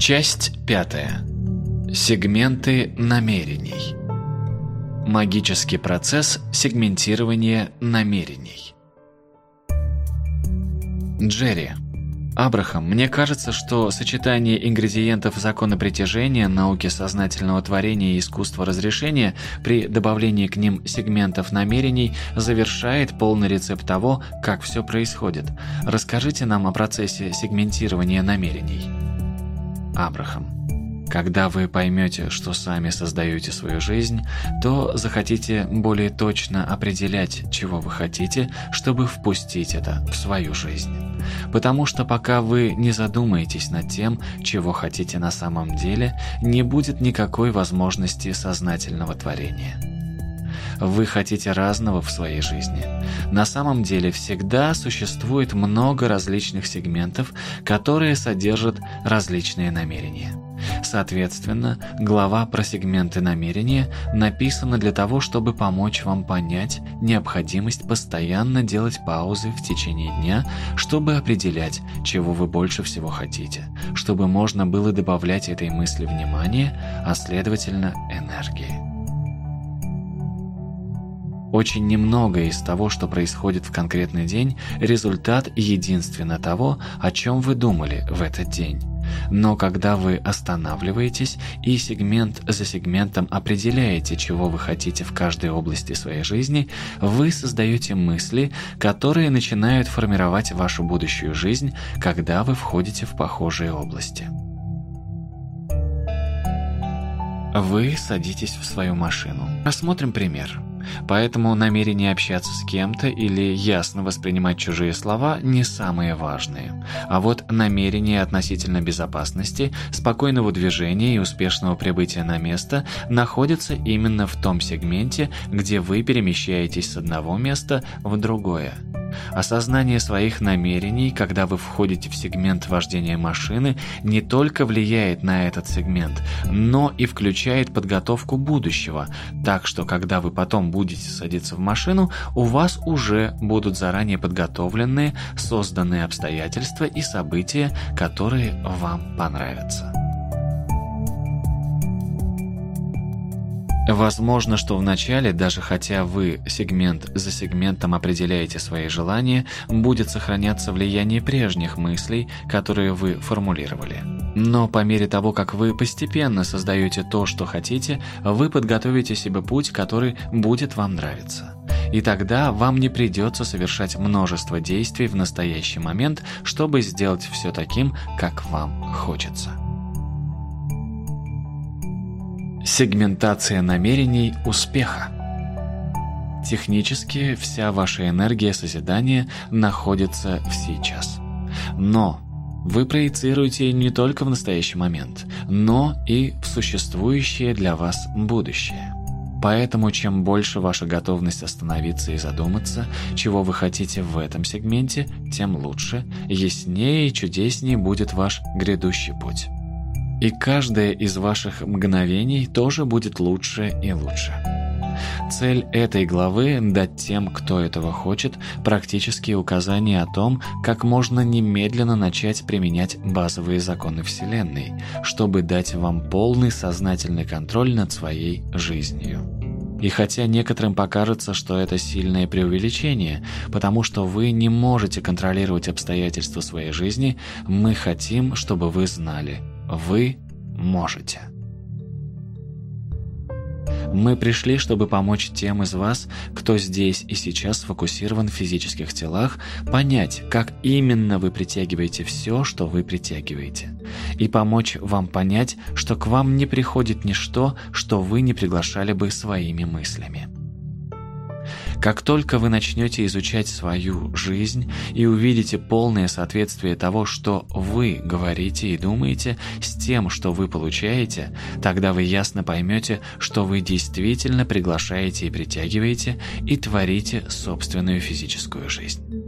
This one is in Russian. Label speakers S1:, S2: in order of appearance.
S1: Часть пятая. Сегменты намерений. Магический процесс сегментирования намерений. Джерри. Абрахам, мне кажется, что сочетание ингредиентов закона притяжения, науки сознательного творения и искусства разрешения при добавлении к ним сегментов намерений завершает полный рецепт того, как все происходит. Расскажите нам о процессе сегментирования намерений. Абрахам. Когда вы поймете, что сами создаете свою жизнь, то захотите более точно определять, чего вы хотите, чтобы впустить это в свою жизнь. Потому что пока вы не задумаетесь над тем, чего хотите на самом деле, не будет никакой возможности сознательного творения. Вы хотите разного в своей жизни. На самом деле всегда существует много различных сегментов, которые содержат различные намерения. Соответственно, глава про сегменты намерения написана для того, чтобы помочь вам понять необходимость постоянно делать паузы в течение дня, чтобы определять, чего вы больше всего хотите, чтобы можно было добавлять этой мысли внимание, а следовательно энергии. Очень немного из того, что происходит в конкретный день, результат единственно того, о чем вы думали в этот день. Но когда вы останавливаетесь и сегмент за сегментом определяете, чего вы хотите в каждой области своей жизни, вы создаете мысли, которые начинают формировать вашу будущую жизнь, когда вы входите в похожие области. Вы садитесь в свою машину. Рассмотрим пример. Поэтому намерение общаться с кем-то или ясно воспринимать чужие слова не самые важные. А вот намерение относительно безопасности, спокойного движения и успешного прибытия на место находятся именно в том сегменте, где вы перемещаетесь с одного места в другое. Осознание своих намерений, когда вы входите в сегмент вождения машины, не только влияет на этот сегмент, но и включает подготовку будущего, так что когда вы потом будете садиться в машину, у вас уже будут заранее подготовленные, созданные обстоятельства и события, которые вам понравятся. Возможно, что в начале, даже хотя вы сегмент за сегментом определяете свои желания, будет сохраняться влияние прежних мыслей, которые вы формулировали. Но по мере того, как вы постепенно создаете то, что хотите, вы подготовите себе путь, который будет вам нравиться. И тогда вам не придется совершать множество действий в настоящий момент, чтобы сделать все таким, как вам хочется. Сегментация намерений успеха. Технически вся ваша энергия созидания находится в сейчас. Но вы проецируете не только в настоящий момент, но и в существующее для вас будущее. Поэтому чем больше ваша готовность остановиться и задуматься, чего вы хотите в этом сегменте, тем лучше, яснее и чудеснее будет ваш грядущий путь. И каждое из ваших мгновений тоже будет лучше и лучше. Цель этой главы – дать тем, кто этого хочет, практические указания о том, как можно немедленно начать применять базовые законы Вселенной, чтобы дать вам полный сознательный контроль над своей жизнью. И хотя некоторым покажется, что это сильное преувеличение, потому что вы не можете контролировать обстоятельства своей жизни, мы хотим, чтобы вы знали – вы можете. Мы пришли, чтобы помочь тем из вас, кто здесь и сейчас сфокусирован в физических телах, понять, как именно вы притягиваете все, что вы притягиваете. И помочь вам понять, что к вам не приходит ничто, что вы не приглашали бы своими мыслями. Как только вы начнете изучать свою жизнь и увидите полное соответствие того, что вы говорите и думаете, с тем, что вы получаете, тогда вы ясно поймете, что вы действительно приглашаете и притягиваете и творите собственную физическую жизнь.